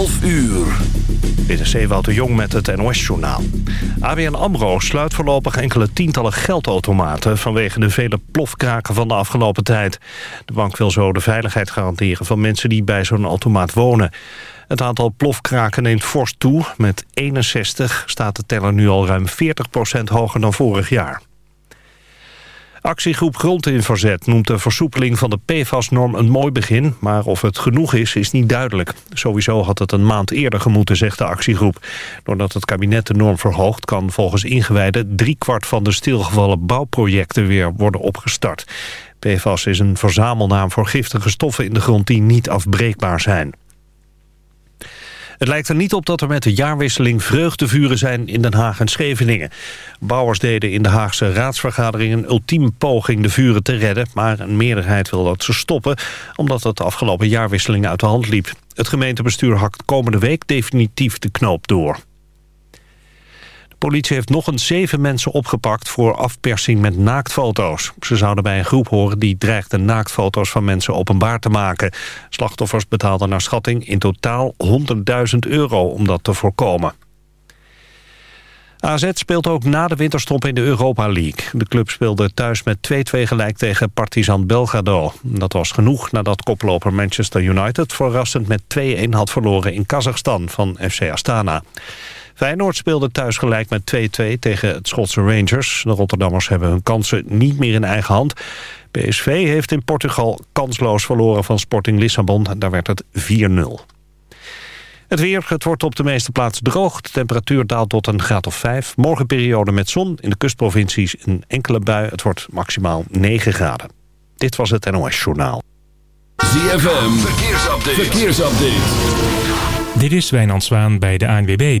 12 uur. Dit is de Jong met het NOS-journaal. ABN AMRO sluit voorlopig enkele tientallen geldautomaten... vanwege de vele plofkraken van de afgelopen tijd. De bank wil zo de veiligheid garanderen van mensen die bij zo'n automaat wonen. Het aantal plofkraken neemt fors toe. Met 61 staat de teller nu al ruim 40% hoger dan vorig jaar. Actiegroep Grond in Verzet noemt de versoepeling van de PFAS-norm een mooi begin... maar of het genoeg is, is niet duidelijk. Sowieso had het een maand eerder gemoeten, zegt de actiegroep. Doordat het kabinet de norm verhoogt... kan volgens ingewijden driekwart van de stilgevallen bouwprojecten weer worden opgestart. PFAS is een verzamelnaam voor giftige stoffen in de grond die niet afbreekbaar zijn. Het lijkt er niet op dat er met de jaarwisseling vreugdevuren zijn in Den Haag en Scheveningen. Bouwers deden in de Haagse raadsvergadering een ultieme poging de vuren te redden, maar een meerderheid wil dat ze stoppen, omdat het afgelopen jaarwisseling uit de hand liep. Het gemeentebestuur hakt komende week definitief de knoop door politie heeft nog eens zeven mensen opgepakt voor afpersing met naaktfoto's. Ze zouden bij een groep horen die dreigde naaktfoto's van mensen openbaar te maken. Slachtoffers betaalden naar schatting in totaal 100.000 euro om dat te voorkomen. AZ speelt ook na de winterstop in de Europa League. De club speelde thuis met 2-2 gelijk tegen Partizan Belgrado. Dat was genoeg nadat koploper Manchester United verrassend met 2-1 had verloren in Kazachstan van FC Astana. Feyenoord speelde thuis gelijk met 2-2 tegen het Schotse Rangers. De Rotterdammers hebben hun kansen niet meer in eigen hand. PSV heeft in Portugal kansloos verloren van Sporting Lissabon. Daar werd het 4-0. Het weer, het wordt op de meeste plaatsen droog. De temperatuur daalt tot een graad of 5. Morgen periode met zon. In de kustprovincies een enkele bui. Het wordt maximaal 9 graden. Dit was het NOS Journaal. ZFM, verkeersupdate. verkeersupdate. Dit is Wijnand Zwaan bij de ANWB.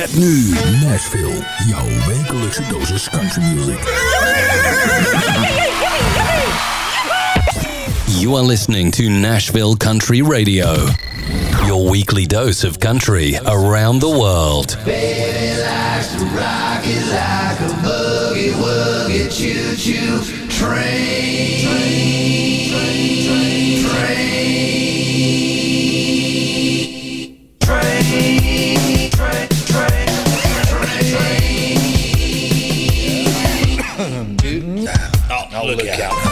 Met nu Nashville, jouw wekelijkse dosis country music. You are listening to Nashville Country Radio. Your weekly dose of country around the world. Baby likes to rock it like a boogie woogie choo choo train. train, train, look, look out.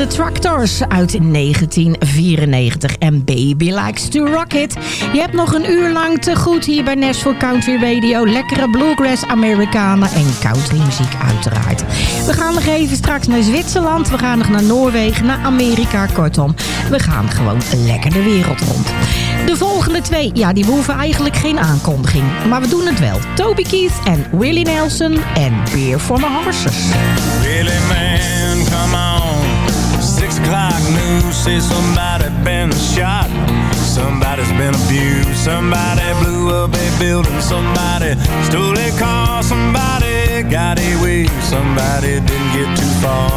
De Tractors uit 1994 en Baby Likes to Rock It. Je hebt nog een uur lang te goed hier bij Nashville Country Radio. Lekkere bluegrass, Amerikanen en country muziek uiteraard. We gaan nog even straks naar Zwitserland. We gaan nog naar Noorwegen, naar Amerika, kortom. We gaan gewoon lekker de wereld rond. De volgende twee, ja, die behoeven eigenlijk geen aankondiging. Maar we doen het wel. Toby Keith en Willie Nelson en Beer for my Horses. Really, news somebody been shot. Somebody's been abused. Somebody blew up a building. Somebody stole a car. Somebody got away. Somebody didn't get too far.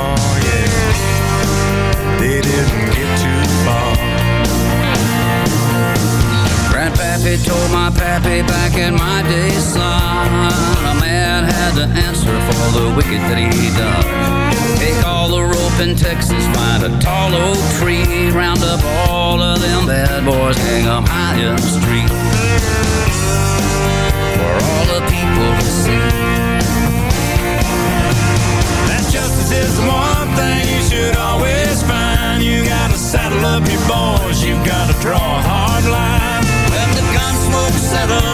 Yeah, they didn't get too far. Grandpappy told my pappy back in my day, son A man had to answer for the wicked that he done Take all the rope in Texas, find a tall oak tree Round up all of them bad boys, hang 'em high in the street For all the people to see That justice is the one thing you should always find. You gotta saddle up your boys, you gotta draw a hard line.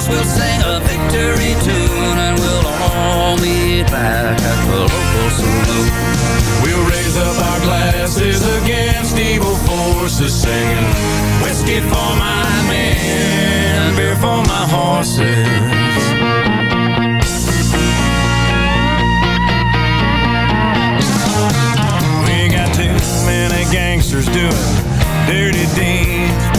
We'll sing a victory tune And we'll all meet back at the local saloon We'll raise up our glasses against evil forces, singing whiskey for my men, beer for my horses. We got too many gangsters doing dirty deeds.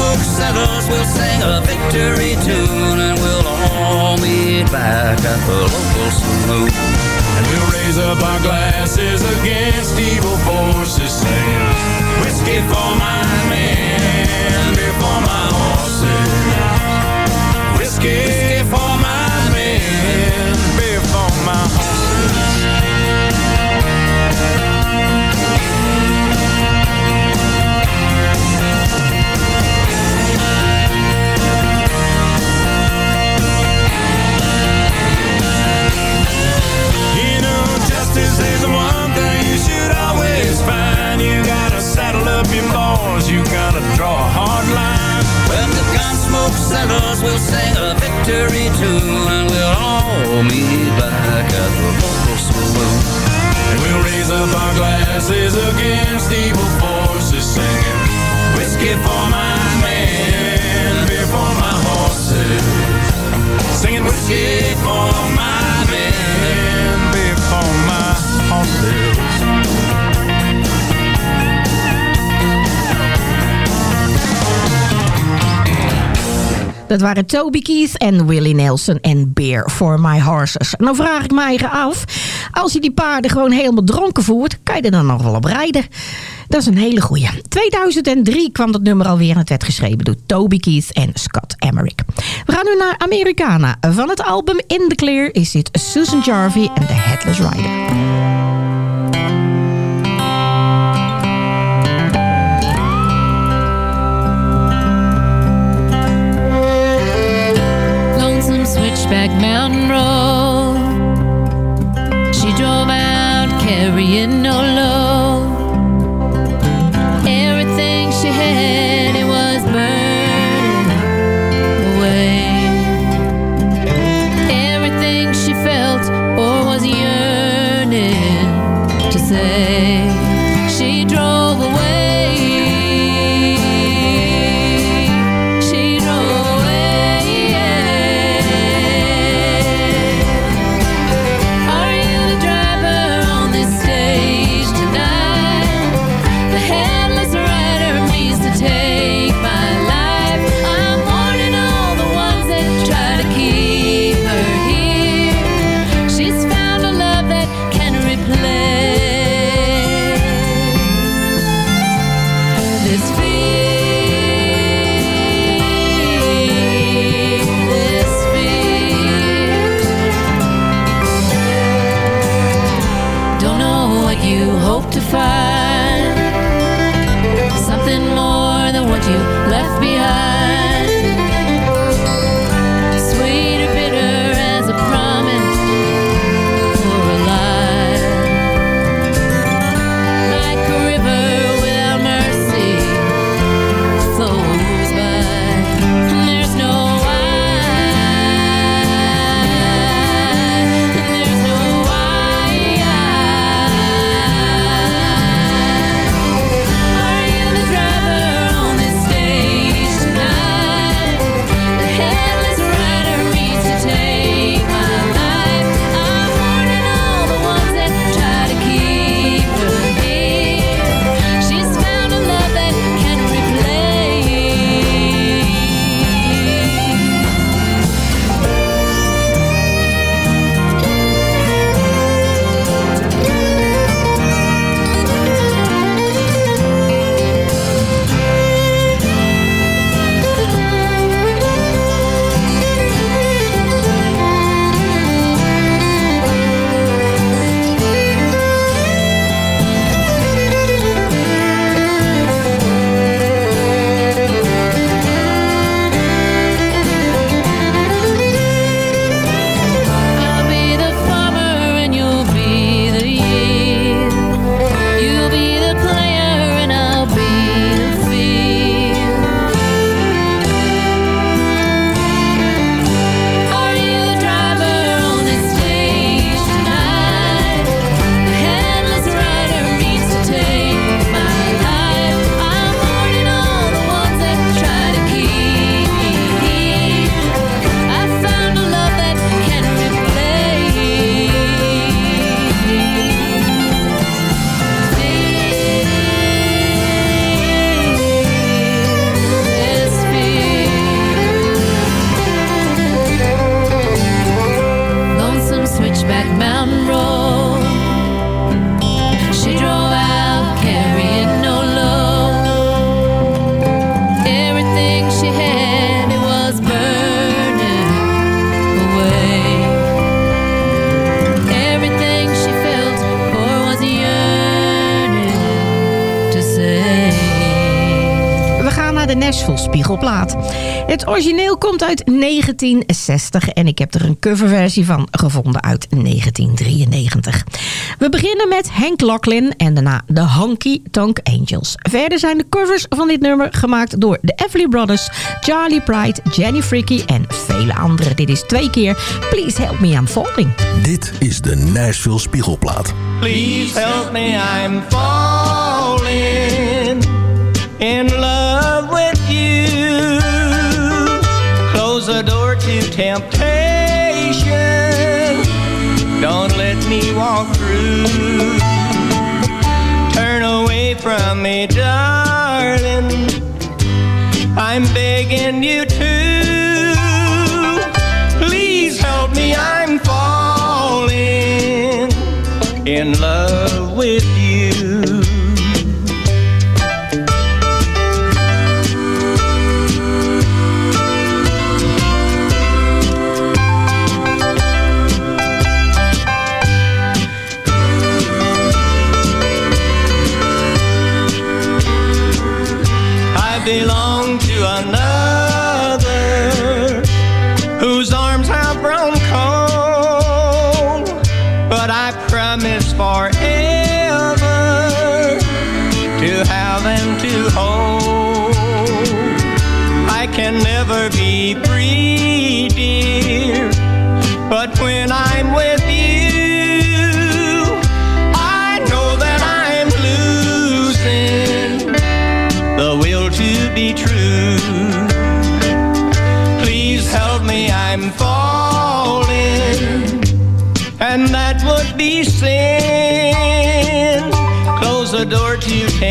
Smoke settles, we'll sing a victory tune and we'll all meet back at the local saloon. And we'll raise up our glasses against evil forces, saying, Whiskey for my men, beer for my horses. Whiskey for my men, beer for my horses. We'll sing a victory Dat waren Toby Keith en Willie Nelson en Beer for My Horses. En dan vraag ik me eigen af, als je die paarden gewoon helemaal dronken voert, kan je er dan nog wel op rijden? Dat is een hele goeie. 2003 kwam dat nummer alweer en het werd geschreven door Toby Keith en Scott Emmerich. We gaan nu naar Americana. Van het album In The Clear is dit Susan Jarvie en The Headless Rider. Switchback Mountain Road. She drove out carrying no load. Uit 1960 en ik heb er een coverversie van gevonden uit 1993. We beginnen met Hank Locklin en daarna de Honky Tonk Angels. Verder zijn de covers van dit nummer gemaakt door de Everly Brothers, Charlie Pride, Jenny Fricky en vele anderen. Dit is twee keer Please Help Me I'm Falling. Dit is de Nashville Spiegelplaat. Please help me, I'm falling in love temptation. Don't let me walk through. Turn away from me, darling. I'm begging you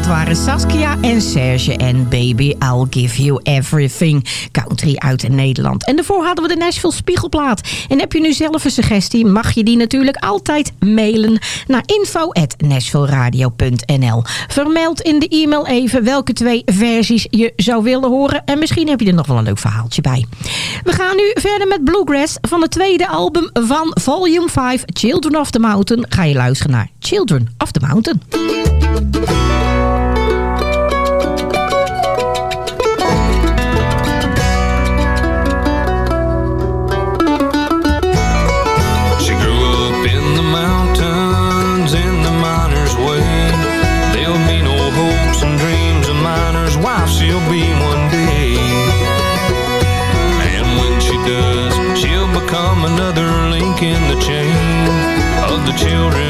Waren Saskia en Serge en Baby I'll Give You Everything. Country uit Nederland. En daarvoor hadden we de Nashville Spiegelplaat. En heb je nu zelf een suggestie, mag je die natuurlijk altijd mailen naar info.nashvilleradio.nl Vermeld in de e-mail even welke twee versies je zou willen horen. En misschien heb je er nog wel een leuk verhaaltje bij. We gaan nu verder met Bluegrass van het tweede album van Volume 5, Children of the Mountain. Ga je luisteren naar Children of the Mountain. The children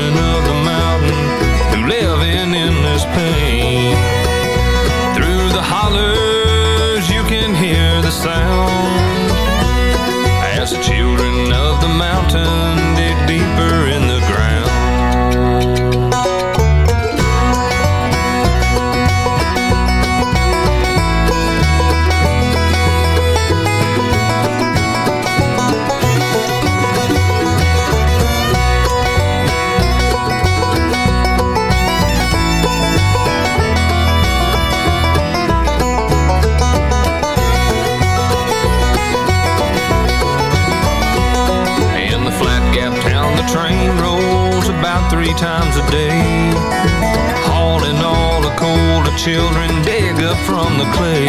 children dig up from the clay.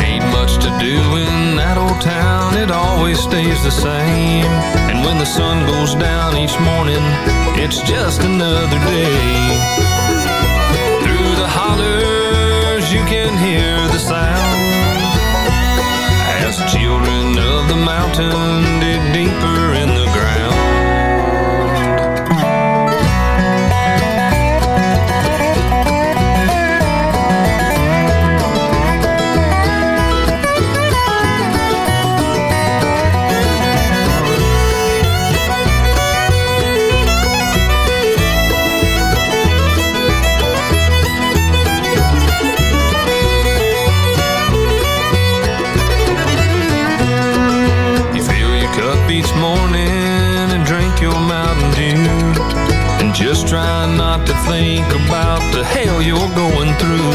Ain't much to do in that old town, it always stays the same. And when the sun goes down each morning, it's just another day. Through the hollers, you can hear the sound as children of the mountain dig deeper in the try not to think about the hell you're going through.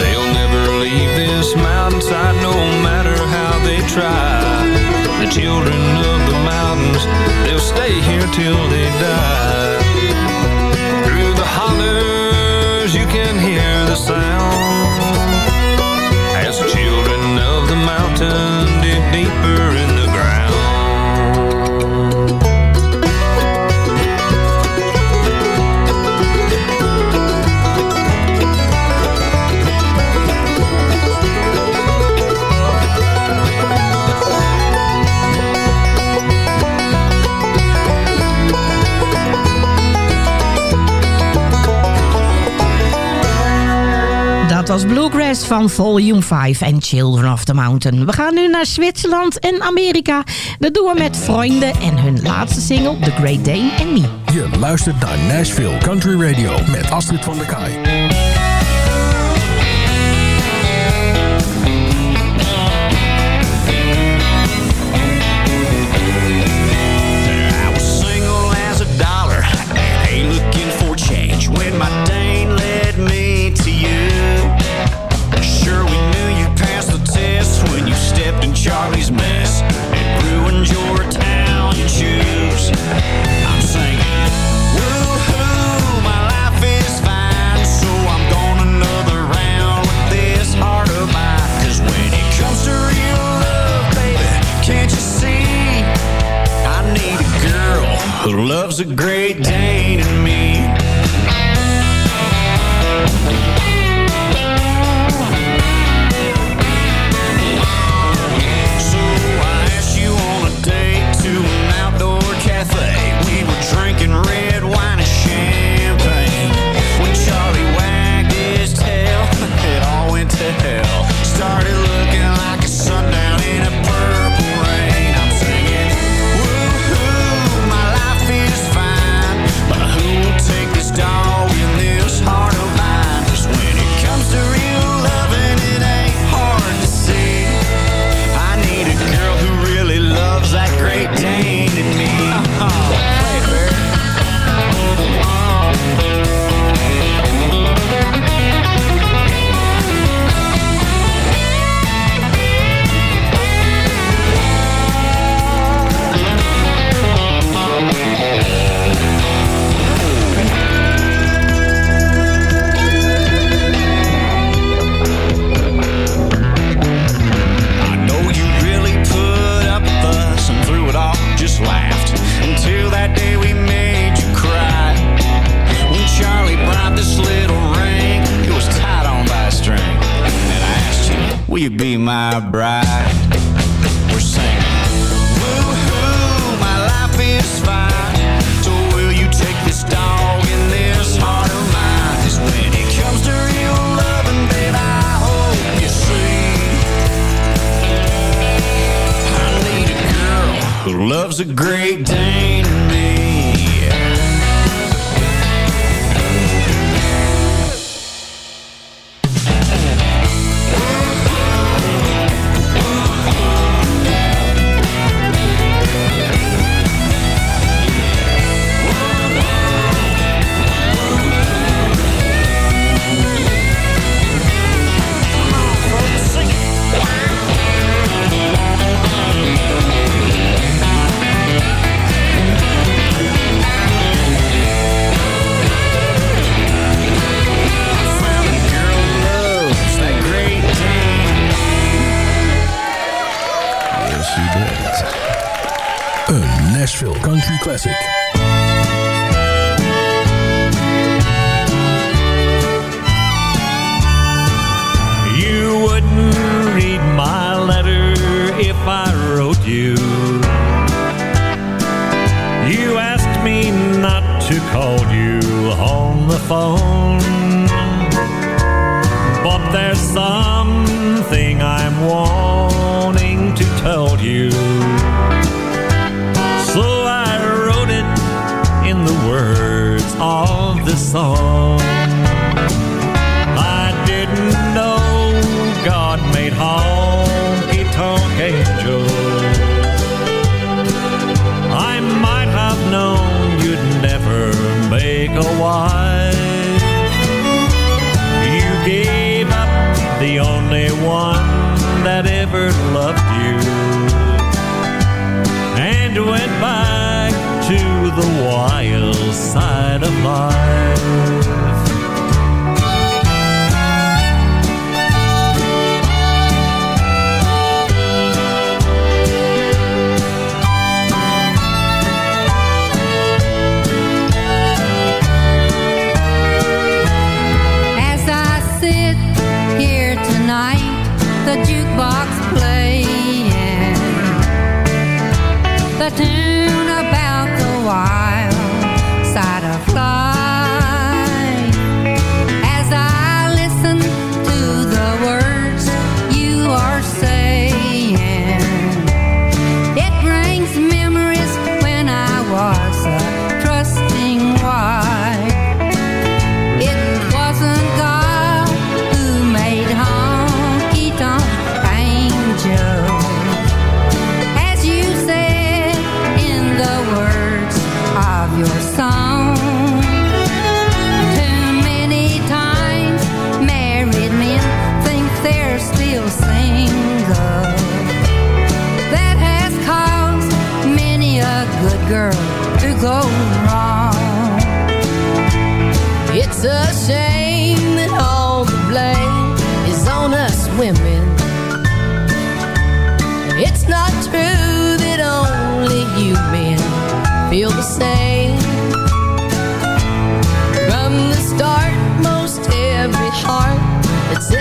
They'll never leave this mountainside no matter how they try. The children of the mountains, they'll stay here till they die. Through the hollers, you can hear the sound as the children of the mountain dig deeper in was Bluegrass van Volume 5 en Children of the Mountain. We gaan nu naar Zwitserland en Amerika. Dat doen we met Vrienden en hun laatste single The Great Dane and Me. Je luistert naar Nashville Country Radio met Astrid van der Kaai. Loves a great Dane and me. my bride. We're singing. Woohoo, my life is fine. So will you take this dog and this heart of mine? Cause when it comes to real loving, babe, I hope you see. I need a girl who loves a great day. song. I didn't know God made honky tonk angels. I might have known you'd never make a wife. You gave up the only one that ever loved you and went back to the wild side of life.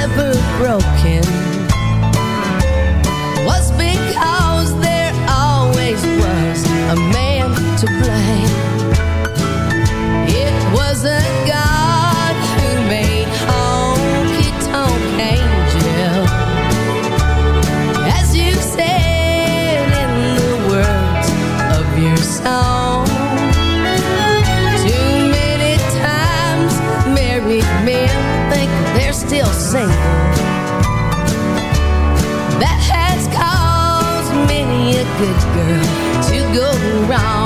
never broken. wrong.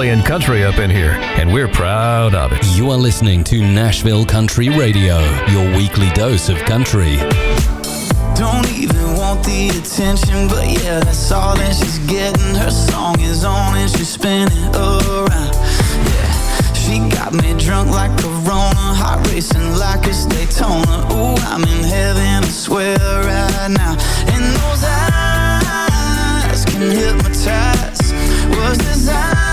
Playing country up in here, and we're proud of it. You are listening to Nashville Country Radio, your weekly dose of country. Don't even want the attention, but yeah, that's all that she's getting. Her song is on and she's spinning around. Yeah, she got me drunk like Corona, heart racing like it's Daytona. Ooh, I'm in heaven, I swear right now. And those eyes can hypnotize. Was designed to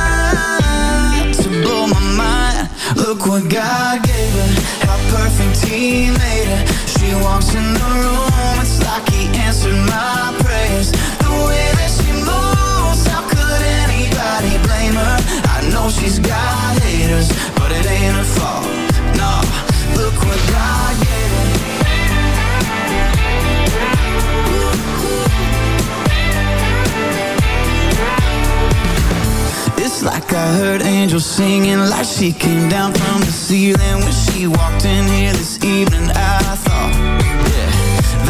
blow my mind. Look what God gave her, how perfect He made her. She walks in the room, it's like He answered my prayers. The way that she moves, how could anybody blame her? I know she's got haters, but it ain't her fault. No, look what God gave It's like I heard angels singing like she came down from the ceiling when she walked in here this evening. I thought, yeah,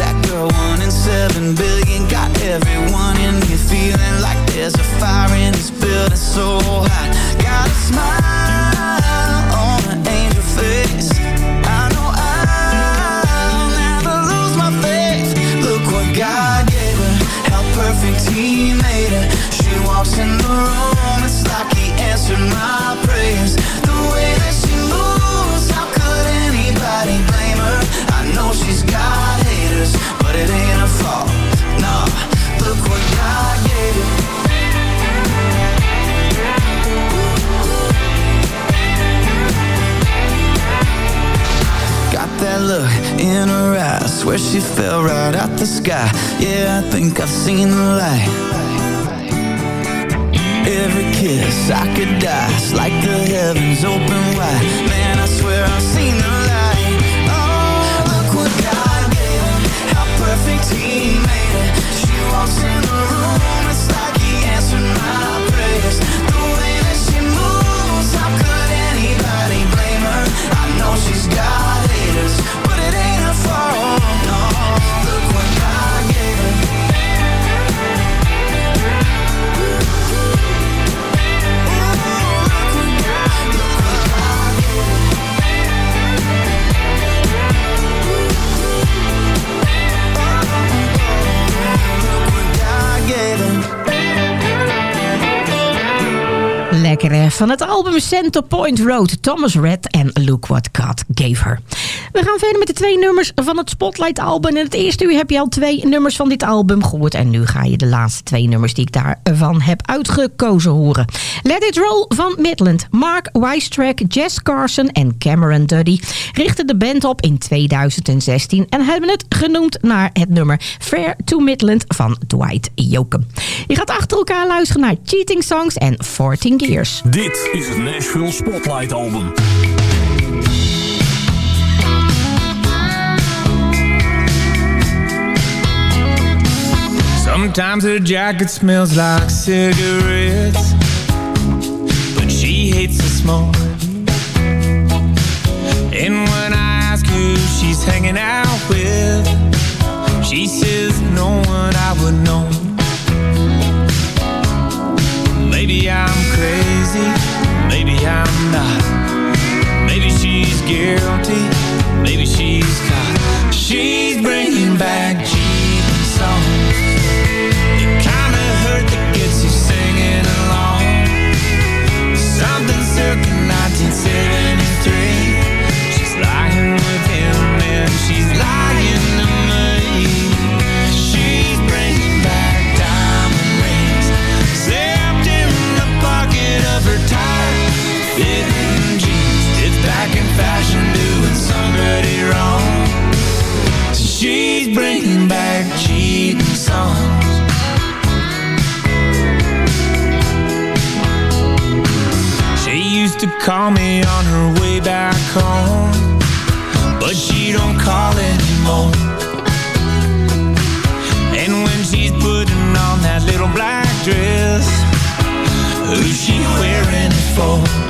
that girl one in seven billion got everyone in here feeling like there's a fire in this building so hot. Got a smile on an angel face. I know I'll never lose my faith. Look what God gave her, how perfect He made her. She walks in the room, in her eyes Swear she fell right out the sky. Yeah, I think I've seen the light. Every kiss I could die It's like the heavens open wide. Man, I swear I've seen the light. Oh, look what God her How perfect He made her She walks in the room It's like He answered my prayers. The way that she moves How could anybody blame her? I know she's got Van het album Center Point Road, Thomas Red en Look What God Gave Her. We gaan verder met de twee nummers van het Spotlight album. In het eerste uur heb je al twee nummers van dit album gehoord. En nu ga je de laatste twee nummers die ik daarvan heb uitgekozen horen. Let It Roll van Midland. Mark Weistrack, Jess Carson en Cameron Duddy richtten de band op in 2016. En hebben het genoemd naar het nummer Fair to Midland van Dwight Yoakam. Je gaat achter elkaar luisteren naar Cheating Songs en 14 Gears. Dit is het Nashville Spotlight Album. Sometimes her jacket smells like cigarettes, but she hates the smoke. And when I ask who she's hanging out with, she says no one I would know. Maybe I'm crazy, maybe I'm not. Maybe she's guilty, maybe she's caught. She's bringing back call me on her way back home, but she don't call anymore. And when she's putting on that little black dress, who's she wearing it for?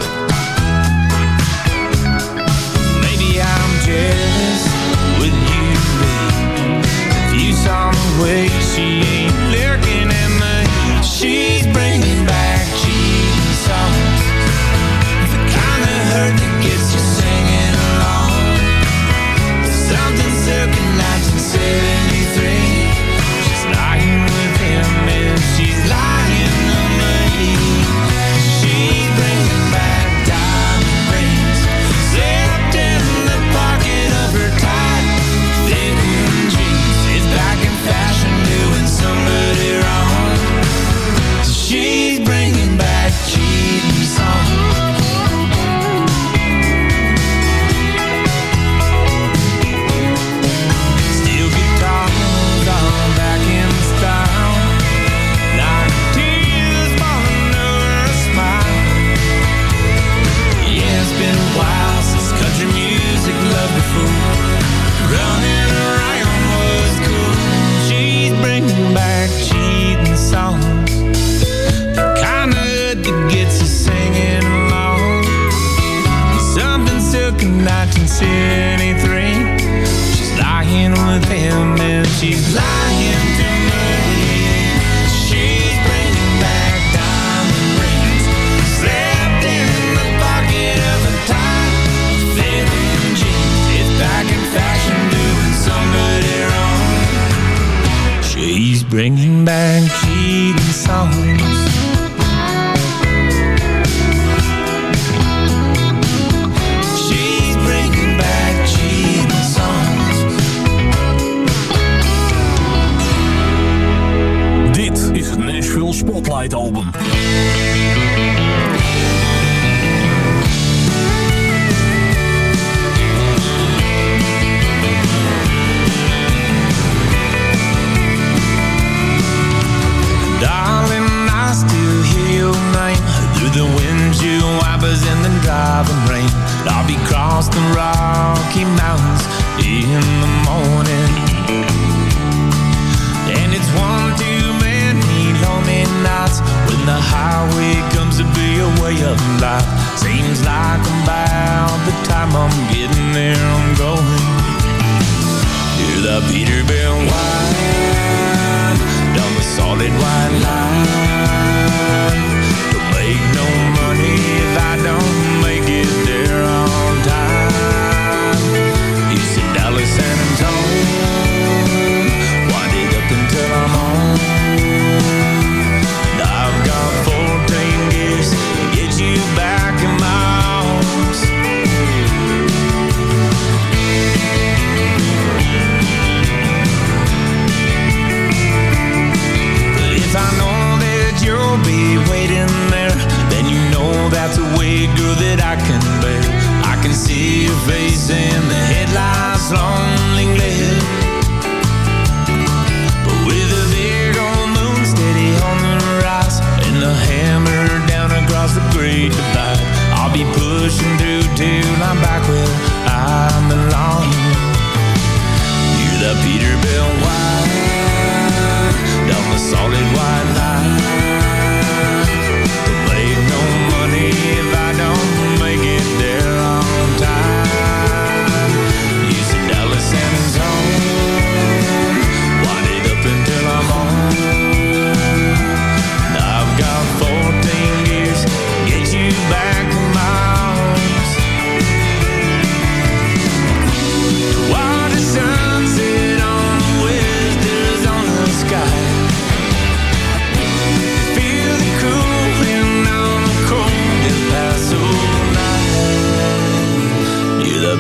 back cheating song The Peterbilt whine down the solid white line. The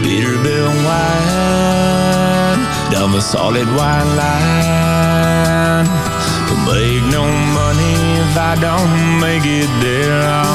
Peterbilt whine down the solid white line. Don't make no money if I don't make it there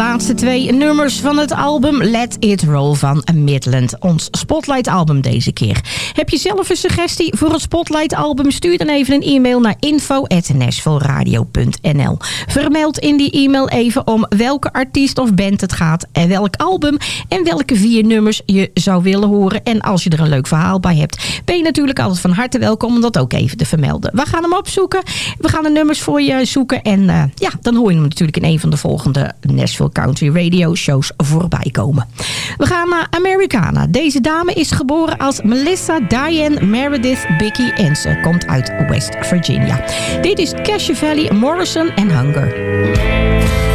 laatste twee nummers van het album Let It Roll van Midland. Ons Spotlight album deze keer. Heb je zelf een suggestie voor het Spotlight album? Stuur dan even een e-mail naar info.nashvilleradio.nl Vermeld in die e-mail even om welke artiest of band het gaat... en welk album en welke vier nummers je zou willen horen. En als je er een leuk verhaal bij hebt... ben je natuurlijk altijd van harte welkom om dat ook even te vermelden. We gaan hem opzoeken. We gaan de nummers voor je zoeken. En uh, ja, dan hoor je hem natuurlijk in een van de volgende Nashville Country Radio shows voorbij komen. We gaan naar Americana. Deze dame is geboren als Melissa Diane Meredith Bicky en ze komt uit West Virginia. Dit is Cache Valley, Morrison en Hunger.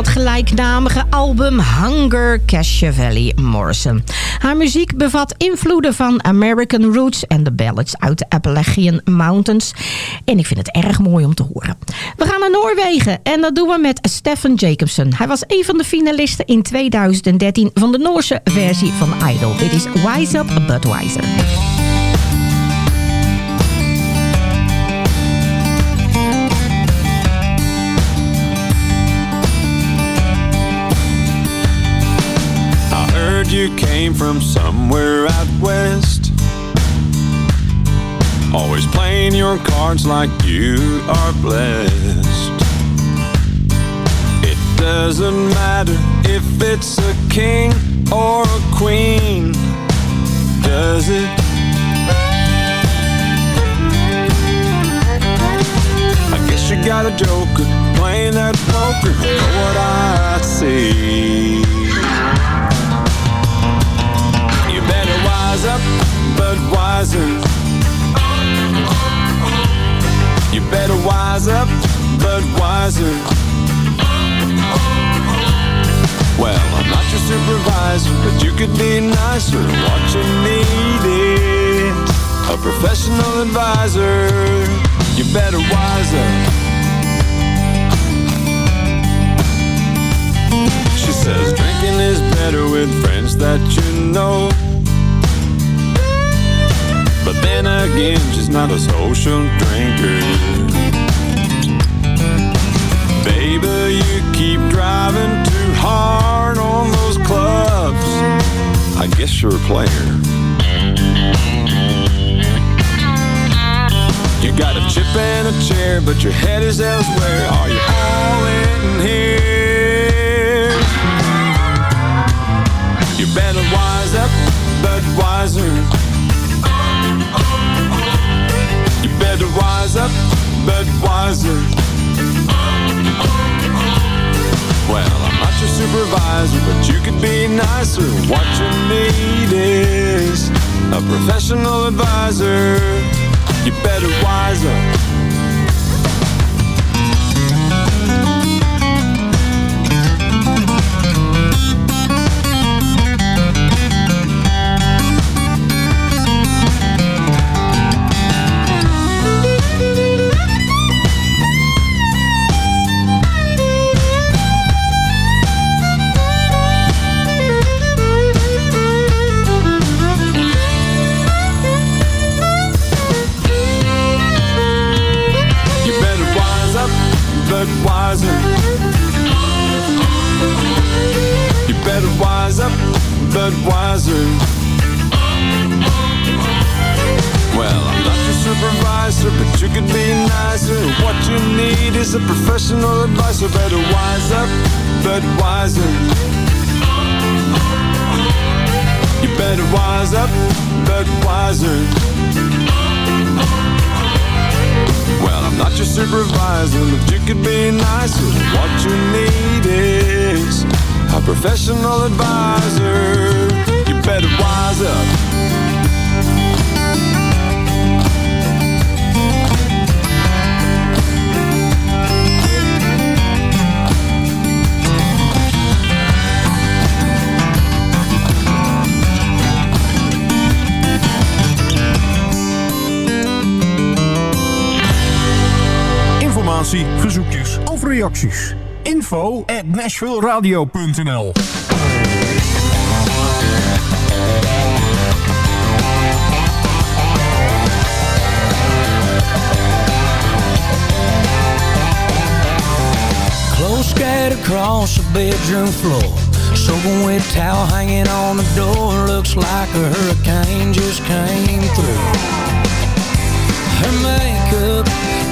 Het gelijknamige album Hunger, Valley Morrison. Haar muziek bevat invloeden van American Roots en de ballads uit de Appalachian Mountains. En ik vind het erg mooi om te horen. We gaan naar Noorwegen en dat doen we met Stefan Jacobsen. Hij was een van de finalisten in 2013 van de Noorse versie van Idol. Dit is Wise Up But you came from somewhere out west. Always playing your cards like you are blessed. It doesn't matter if it's a king or a queen, does it? I guess you got a joker playing that poker. Know what I see? Could be nicer. You need is a professional advisor. You better wise up. She says drinking is better with friends that you know. But then again, she's not a social drinker. Baby, you keep driving too hard on those clubs. I guess you're a player. You got a chip and a chair, but your head is elsewhere. Are you all in here? You better wise up, but wiser. You better wise up, but wiser. Well, your supervisor, but you could be nicer. What you need is a professional advisor. You better wise up. Budweiser. Well, I'm not your supervisor, but you could be nicer. What you need is a professional advisor. Better wise up, Budweiser. You better wise up, Budweiser. Well, I'm not your supervisor, but you could be nicer. What you need is a professional advisor. You better wise up. Informatie, verzoekjes of reacties. Info at nashvilleradio.nl Clothes scattered across the bedroom floor. Soaking wet towel hanging on the door. Looks like a hurricane just came through. Her makeup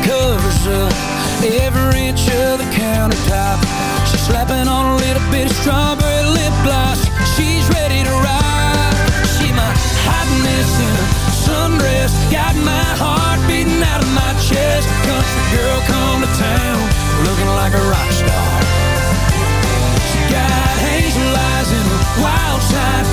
covers up every inch of the countertop. She's slapping on a little bit of strawberry lip gloss. She's ready to ride. She my hotness in a sundress. Got my heart beating out of my chest. Country girl come to town, looking like a rock star. She got hazel eyes and a wild side,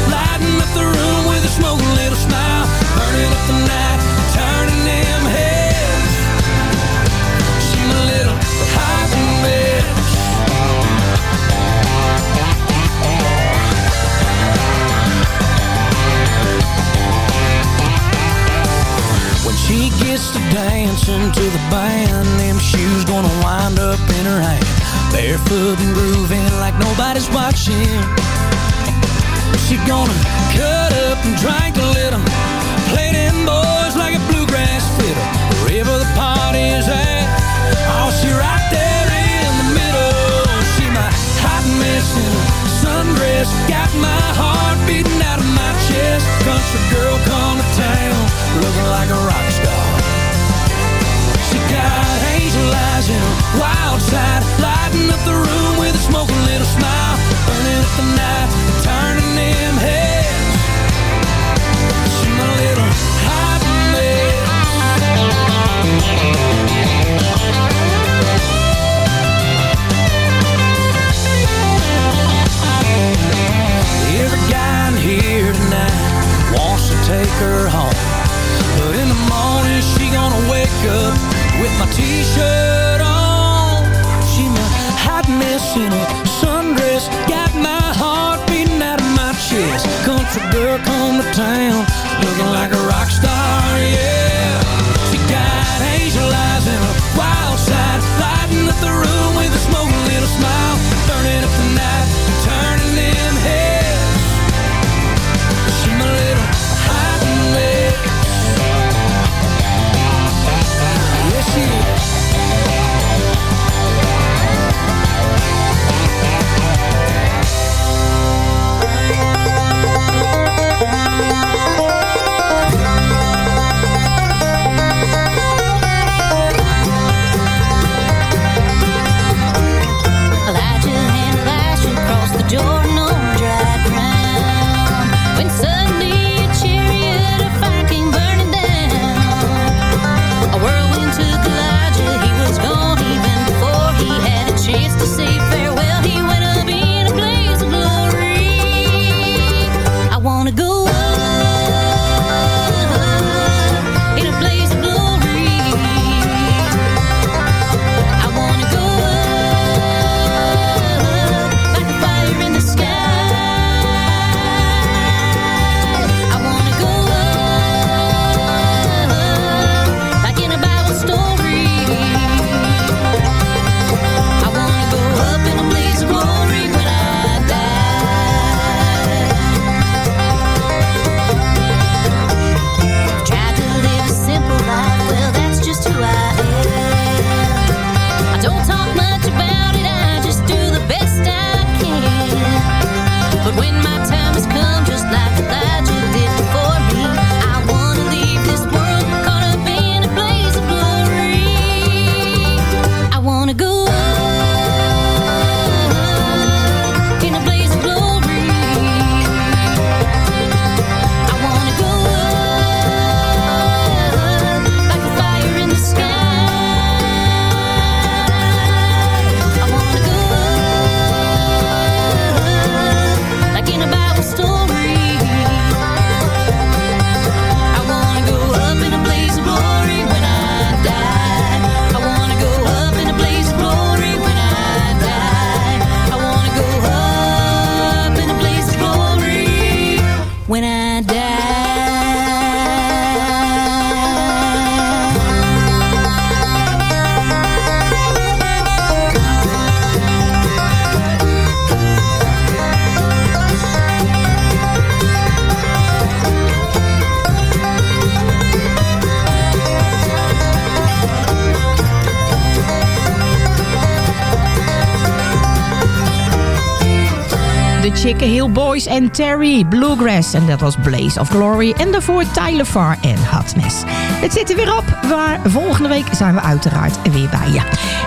Heel Hill Boys en Terry Bluegrass. En dat was Blaze of Glory. En daarvoor Tyler Farr en Hotness. Het zit er weer op, maar volgende week zijn we uiteraard weer bij je.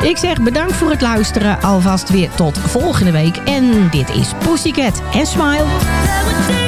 Ik zeg bedankt voor het luisteren. Alvast weer tot volgende week. En dit is Pussycat en Smile.